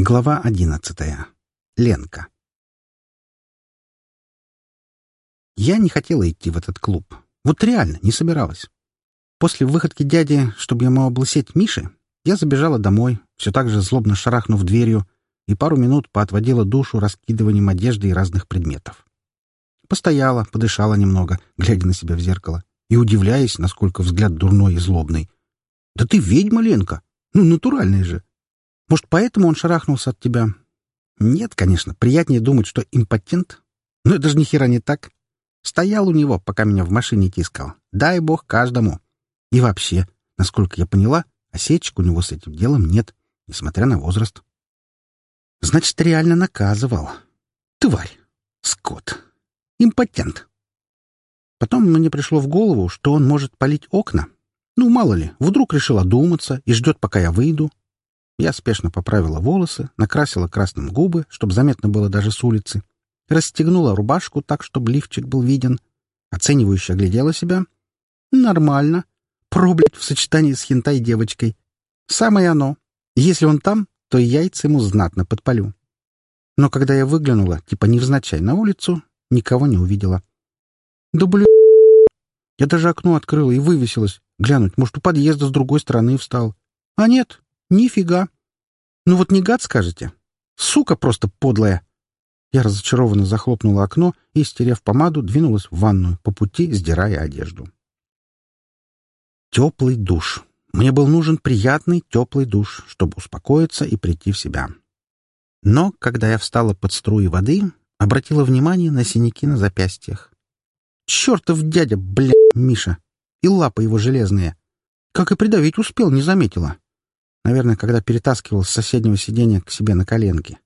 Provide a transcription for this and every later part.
Глава одиннадцатая. Ленка. Я не хотела идти в этот клуб. Вот реально, не собиралась. После выходки дяди, чтобы ему облысеть Миши, я забежала домой, все так же злобно шарахнув дверью, и пару минут поотводила душу раскидыванием одежды и разных предметов. Постояла, подышала немного, глядя на себя в зеркало, и удивляясь, насколько взгляд дурной и злобный. «Да ты ведьма, Ленка! Ну, натуральная же!» Может, поэтому он шарахнулся от тебя? Нет, конечно, приятнее думать, что импотент. Но это же ни хера не так. Стоял у него, пока меня в машине тискал. Дай бог каждому. И вообще, насколько я поняла, осечек у него с этим делом нет, несмотря на возраст. Значит, реально наказывал. Тварь. Скот. Импотент. Потом мне пришло в голову, что он может палить окна. Ну, мало ли, вдруг решил одуматься и ждет, пока я выйду, я спешно поправила волосы, накрасила красным губы, чтобы заметно было даже с улицы, расстегнула рубашку так, чтобы лифчик был виден, оценивающе оглядела себя. Нормально. Проблять в сочетании с хентай-девочкой. Самое оно. Если он там, то яйца ему знатно подпалю. Но когда я выглянула, типа невзначай, на улицу, никого не увидела. Да блин. Я даже окно открыла и вывесилась. Глянуть, может, у подъезда с другой стороны встал. А нет, Нифига. Ну вот не гад, скажете? Сука просто подлая. Я разочарованно захлопнула окно и, стерев помаду, двинулась в ванную, по пути сдирая одежду. Теплый душ. Мне был нужен приятный теплый душ, чтобы успокоиться и прийти в себя. Но, когда я встала под струи воды, обратила внимание на синяки на запястьях. Чертов дядя, бля, Миша! И лапы его железные. Как и придавить успел, не заметила. Наверное, когда перетаскивал с соседнего сиденья к себе на коленки.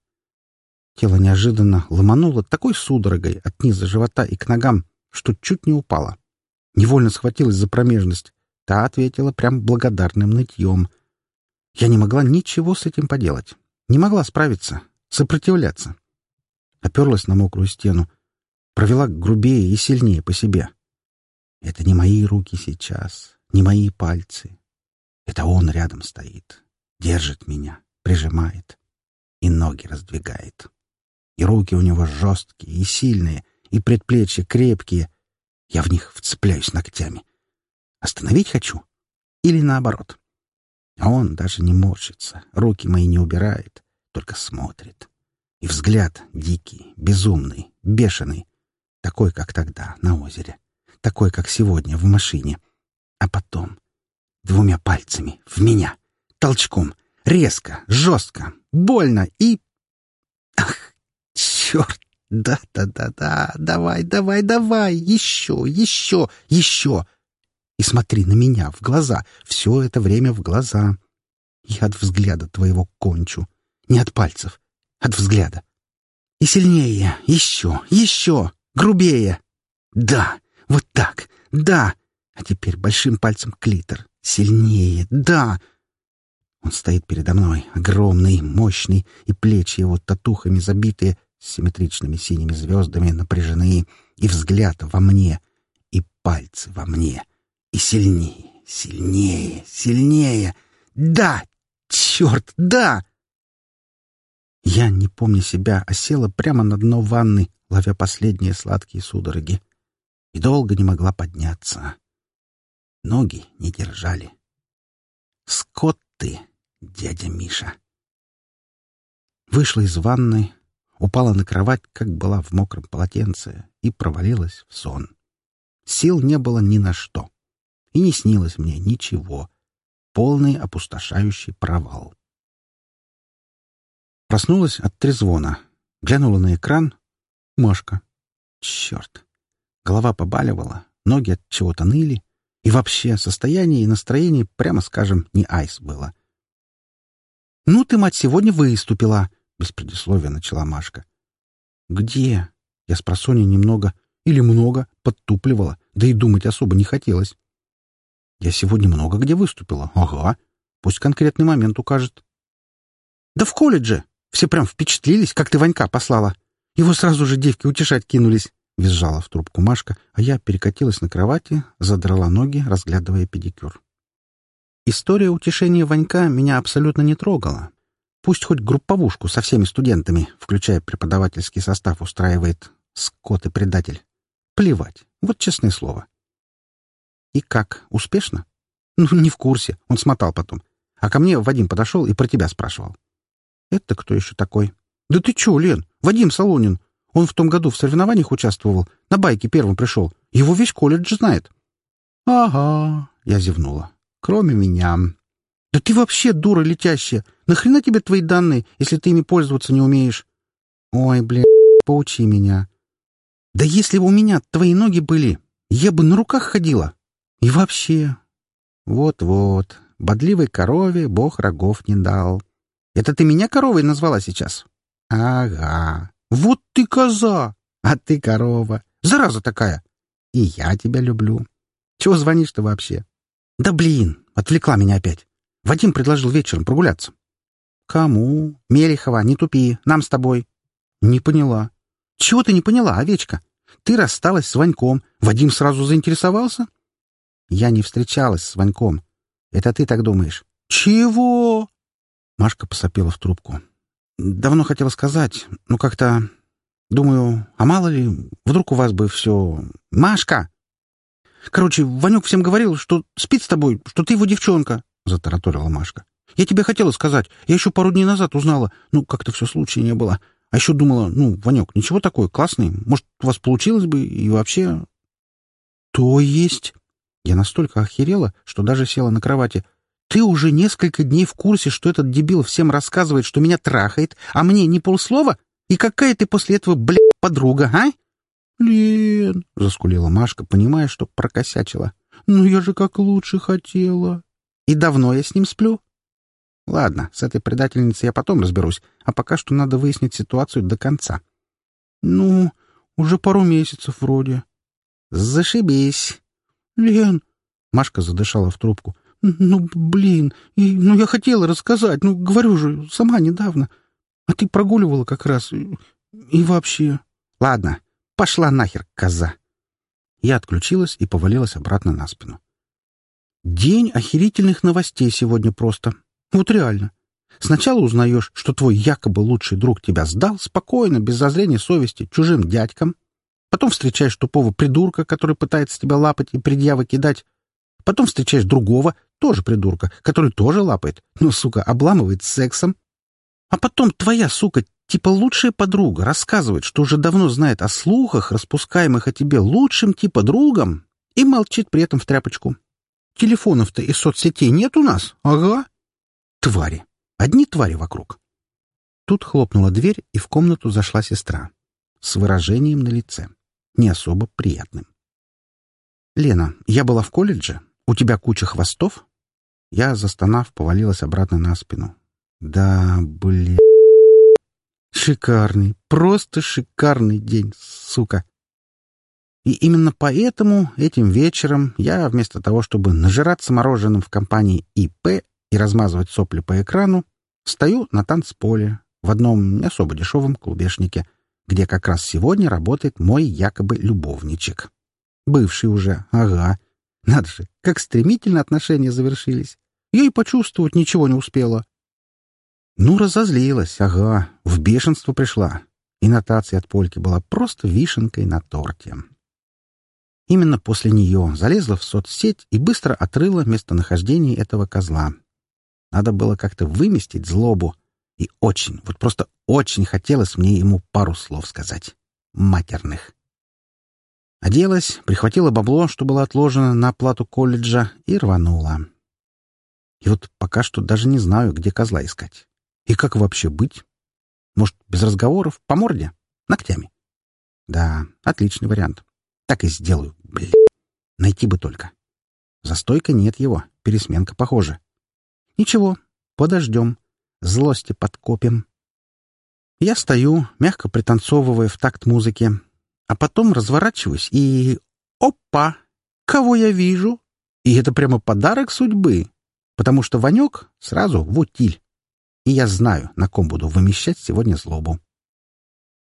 Тело неожиданно ломануло такой судорогой от низа живота и к ногам, что чуть не упало. Невольно схватилась за промежность. Та ответила прям благодарным нытьем. Я не могла ничего с этим поделать. Не могла справиться, сопротивляться. Оперлась на мокрую стену, провела грубее и сильнее по себе. Это не мои руки сейчас, не мои пальцы. Это он рядом стоит, держит меня, прижимает и ноги раздвигает. И руки у него жесткие и сильные, и предплечья крепкие. Я в них вцепляюсь ногтями. Остановить хочу? Или наоборот? А он даже не морщится, руки мои не убирает, только смотрит. И взгляд дикий, безумный, бешеный, такой, как тогда, на озере, такой, как сегодня, в машине. А потом двумя пальцами в меня — толчком. Резко, жестко, больно и... Ах, черт! Да-да-да-да, давай, давай, давай, еще, еще, еще. И смотри на меня в глаза, все это время в глаза. Я от взгляда твоего кончу. Не от пальцев, от взгляда. И сильнее, еще, еще, грубее. Да, вот так, да. А теперь большим пальцем клитор. Сильнее, да. Он стоит передо мной, огромный, мощный, и плечи его татухами забитые, с симметричными синими звездами напряжены, и взгляд во мне, и пальцы во мне, и сильнее, сильнее, сильнее. Да! Черт, да! Я, не помня себя, осела прямо на дно ванны, ловя последние сладкие судороги, и долго не могла подняться. Ноги не держали. Скот ты! Дядя Миша. Вышла из ванной, упала на кровать, как была в мокром полотенце, и провалилась в сон. Сил не было ни на что. И не снилось мне ничего. Полный опустошающий провал. Проснулась от трезвона. Глянула на экран. Машка. Черт. Голова побаливала, ноги от чего-то ныли. И вообще состояние и настроение, прямо скажем, не айс было. «Ну ты, мать, сегодня выступила!» — без предисловия начала Машка. «Где?» — я с просонья немного или много подтупливала, да и думать особо не хотелось. «Я сегодня много где выступила. Ага. Пусть конкретный момент укажет». «Да в колледже! Все прям впечатлились, как ты Ванька послала. Его сразу же девки утешать кинулись!» — визжала в трубку Машка, а я перекатилась на кровати, задрала ноги, разглядывая педикюр. История утешения Ванька меня абсолютно не трогала. Пусть хоть групповушку со всеми студентами, включая преподавательский состав, устраивает. Скот и предатель. Плевать. Вот честное слово. И как? Успешно? Ну, не в курсе. Он смотал потом. А ко мне Вадим подошел и про тебя спрашивал. Это кто еще такой? Да ты че, Лен? Вадим Солонин. Он в том году в соревнованиях участвовал. На байке первым пришел. Его весь колледж знает. Ага, я зевнула. Кроме меня. Да ты вообще дура летящая. Нахрена тебе твои данные, если ты ими пользоваться не умеешь? Ой, блин, поучи меня. Да если бы у меня твои ноги были, я бы на руках ходила. И вообще... Вот-вот, бодливой корове бог рогов не дал. Это ты меня коровой назвала сейчас? Ага. Вот ты коза, а ты корова. Зараза такая. И я тебя люблю. Чего звонишь-то вообще? Да блин, отвлекла меня опять. Вадим предложил вечером прогуляться. Кому? Мелехова, не тупи. Нам с тобой. Не поняла. Чего ты не поняла, овечка? Ты рассталась с Ваньком. Вадим сразу заинтересовался? Я не встречалась с Ваньком. Это ты так думаешь. Чего? Машка посопела в трубку. Давно хотела сказать, но как-то... Думаю, а мало ли, вдруг у вас бы все... Машка! Короче, Ванек всем говорил, что спит с тобой, что ты его девчонка, — затараторила Машка. Я тебе хотела сказать. Я еще пару дней назад узнала. Ну, как-то все случая не было. А еще думала, ну, Ванек, ничего такое, классный. Может, у вас получилось бы и вообще... То есть... Я настолько охерела, что даже села на кровати. Ты уже несколько дней в курсе, что этот дебил всем рассказывает, что меня трахает, а мне ни полслова? И какая ты после этого, блядь, подруга, а? Лен, — заскулила Машка, понимая, что прокосячила. Ну я же как лучше хотела. И давно я с ним сплю? Ладно, с этой предательницей я потом разберусь, а пока что надо выяснить ситуацию до конца. Ну, уже пару месяцев вроде. Зашибись. Лен, Машка задышала в трубку. Ну, блин, и, ну я хотела рассказать, ну, говорю же, сама недавно. А ты прогуливала как раз. И, и вообще... Ладно, пошла нахер, коза. Я отключилась и повалилась обратно на спину. День охерительных новостей сегодня просто. Вот реально. Сначала узнаешь, что твой якобы лучший друг тебя сдал спокойно, без зазрения совести, чужим дядькам. Потом встречаешь тупого придурка, который пытается тебя лапать и предъявы кидать. Потом встречаешь другого, тоже придурка, который тоже лапает, но, сука, обламывает сексом. А потом твоя, сука, типа лучшая подруга рассказывает, что уже давно знает о слухах, распускаемых о тебе лучшим типа другом, и молчит при этом в тряпочку. Телефонов-то и соцсетей нет у нас? Ага. Твари. Одни твари вокруг. Тут хлопнула дверь, и в комнату зашла сестра. С выражением на лице. Не особо приятным. «Лена, я была в колледже. У тебя куча хвостов?» Я, застонав, повалилась обратно на спину. «Да, блин. Шикарный, просто шикарный день, сука!» И именно поэтому этим вечером я, вместо того, чтобы нажираться мороженым в компании ИП и размазывать сопли по экрану, стою на танцполе в одном не особо дешевом клубешнике, где как раз сегодня работает мой якобы любовничек. Бывший уже, ага. Надо же, как стремительно отношения завершились. Я и почувствовать ничего не успела. Ну, разозлилась, ага, в бешенство пришла. И нотация от Польки была просто вишенкой на торте. Именно после нее залезла в соцсеть и быстро отрыла местонахождение этого козла. Надо было как-то выместить злобу. И очень, вот просто очень хотелось мне ему пару слов сказать. Матерных. Оделась, прихватила бабло, что было отложено на оплату колледжа, и рванула. И вот пока что даже не знаю, где козла искать. И как вообще быть? Может, без разговоров, по морде, ногтями? Да, отличный вариант. Так и сделаю, блин. Найти бы только. Застойка нет его, пересменка похоже. Ничего, подождем. Злости подкопим. Я стою, мягко пританцовывая в такт музыки, а потом разворачиваюсь и... Опа! Кого я вижу? И это прямо подарок судьбы, потому что Ванек сразу в утиль. И я знаю, на ком буду вымещать сегодня злобу.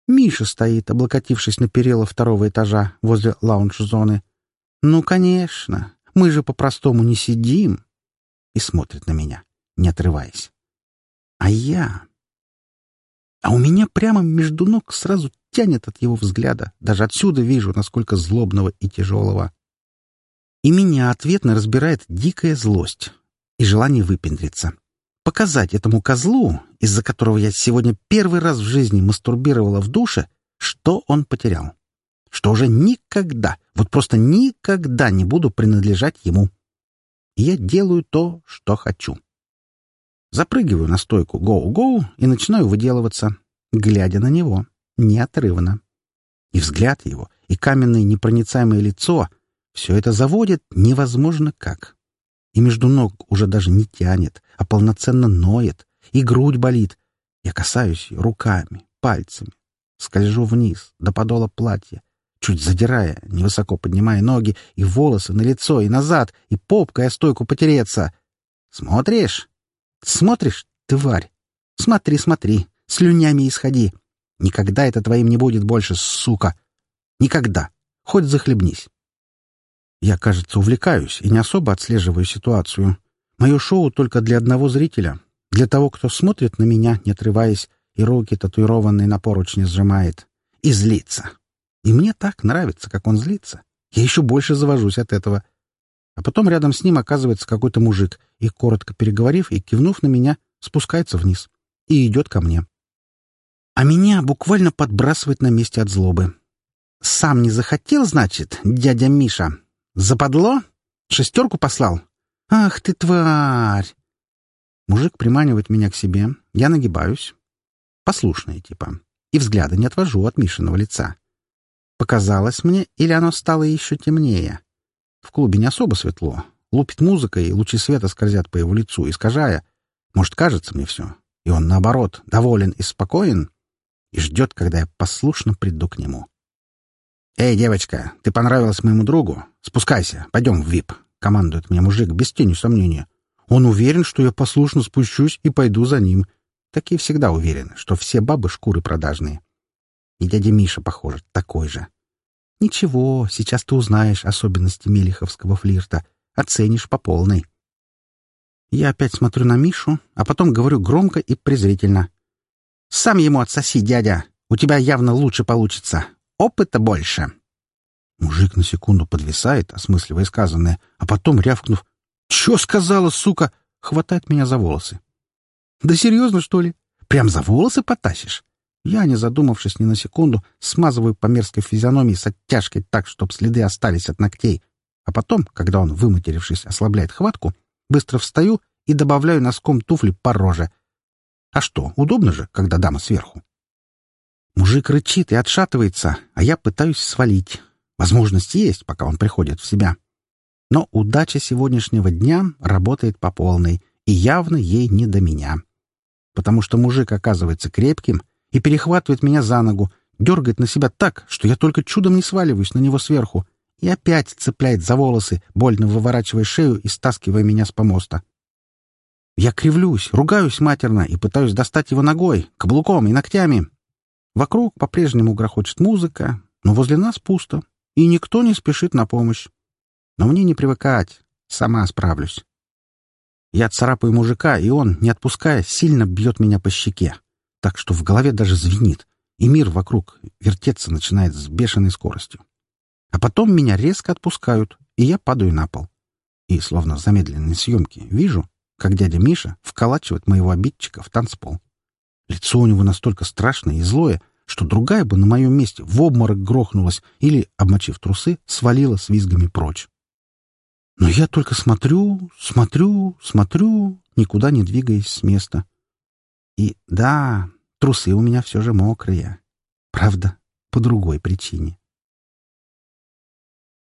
Миша стоит, облокотившись на перила второго этажа возле лаунж-зоны. «Ну, конечно, мы же по-простому не сидим!» И смотрит на меня, не отрываясь. А я... А у меня прямо между ног сразу тянет от его взгляда. Даже отсюда вижу, насколько злобного и тяжелого. И меня ответно разбирает дикая злость и желание выпендриться. Показать этому козлу, из-за которого я сегодня первый раз в жизни мастурбировала в душе, что он потерял. Что уже никогда, вот просто никогда не буду принадлежать ему. И я делаю то, что хочу. Запрыгиваю на стойку «Гоу-гоу» и начинаю выделываться, глядя на него, неотрывно. И взгляд его, и каменное непроницаемое лицо — все это заводит невозможно как. И между ног уже даже не тянет, а полноценно ноет, и грудь болит. Я касаюсь ее руками, пальцами, скольжу вниз, до подола платья, чуть задирая, невысоко поднимая ноги, и волосы на лицо, и назад, и попкой о стойку потереться. «Смотришь? Смотришь, тварь? Смотри, смотри, слюнями исходи. Никогда это твоим не будет больше, сука. Никогда. Хоть захлебнись». Я, кажется, увлекаюсь и не особо отслеживаю ситуацию. Мое шоу только для одного зрителя, для того, кто смотрит на меня, не отрываясь, и руки татуированные на поручне сжимает. И злится. И мне так нравится, как он злится. Я еще больше завожусь от этого. А потом рядом с ним оказывается какой-то мужик, и, коротко переговорив и кивнув на меня, спускается вниз и идет ко мне. А меня буквально подбрасывает на месте от злобы. «Сам не захотел, значит, дядя Миша? Западло? Шестерку послал? Ах ты, тварь!» Мужик приманивает меня к себе, я нагибаюсь. Послушная типа. И взгляда не отвожу от Мишиного лица. Показалось мне, или оно стало еще темнее? В клубе не особо светло. Лупит музыка, и лучи света скользят по его лицу, искажая. Может, кажется мне все. И он, наоборот, доволен и спокоен, и ждет, когда я послушно приду к нему. «Эй, девочка, ты понравилась моему другу? Спускайся, пойдем в ВИП», — командует мне мужик без тени сомнения. Он уверен, что я послушно спущусь и пойду за ним. Такие всегда уверены, что все бабы шкуры продажные. И дядя Миша, похоже, такой же. Ничего, сейчас ты узнаешь особенности мелиховского флирта, оценишь по полной. Я опять смотрю на Мишу, а потом говорю громко и презрительно. «Сам ему отсоси, дядя! У тебя явно лучше получится. Опыта больше!» Мужик на секунду подвисает, осмысливая сказанное, а потом, рявкнув «Чё сказала, сука?» хватает меня за волосы. «Да серьезно, что ли? Прям за волосы потащишь?» Я, не задумавшись ни на секунду, смазываю по мерзкой физиономии с оттяжкой так, чтобы следы остались от ногтей. А потом, когда он, выматерившись, ослабляет хватку, быстро встаю и добавляю носком туфли по роже. А что, удобно же, когда дама сверху. Мужик рычит и отшатывается, а я пытаюсь свалить. Возможность есть, пока он приходит в себя. Но удача сегодняшнего дня работает по полной, и явно ей не до меня. Потому что мужик оказывается крепким — и перехватывает меня за ногу, дергает на себя так, что я только чудом не сваливаюсь на него сверху, и опять цепляет за волосы, больно выворачивая шею и стаскивая меня с помоста. Я кривлюсь, ругаюсь матерно и пытаюсь достать его ногой, каблуком и ногтями. Вокруг по-прежнему грохочет музыка, но возле нас пусто, и никто не спешит на помощь. Но мне не привыкать, сама справлюсь. Я царапаю мужика, и он, не отпуская, сильно бьет меня по щеке так что в голове даже звенит, и мир вокруг вертеться начинает с бешеной скоростью. А потом меня резко отпускают, и я падаю на пол. И, словно в замедленной съемке, вижу, как дядя Миша вколачивает моего обидчика в танцпол. Лицо у него настолько страшное и злое, что другая бы на моем месте в обморок грохнулась или, обмочив трусы, свалила с визгами прочь. Но я только смотрю, смотрю, смотрю, никуда не двигаясь с места. И да, Трусы у меня все же мокрые. Правда, по другой причине.